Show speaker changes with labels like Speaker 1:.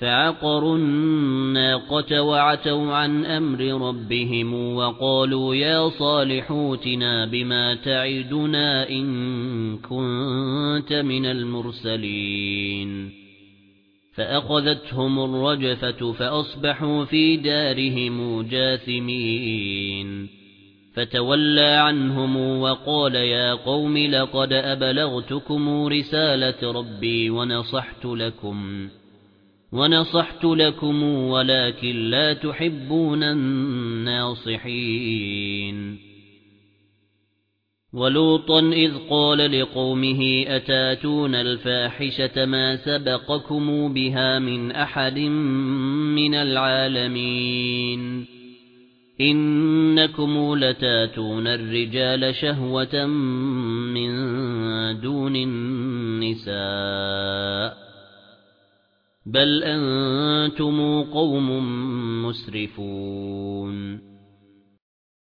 Speaker 1: فعقروا الناقة وعتوا عن أمر ربهم وقالوا يا صالح اوتنا بما تعدنا إن كنت من المرسلين. فأخذتهم الرجفة فأصبحوا في دارهم جاثمين. فتولى عنهم وقال يا قوم لقد أبلغتكم رسالة ربي ونصحت لكم. ونصحت لكم ولكن لا تحبون الناصحين. ولوطا إذ قال لقومه أتاتون الفاحشة ما سبقكم بها من أحد من العالمين؟ إنكم لتاتون الرجال شهوة من دون النساء. بل أنتم قوم مسرفون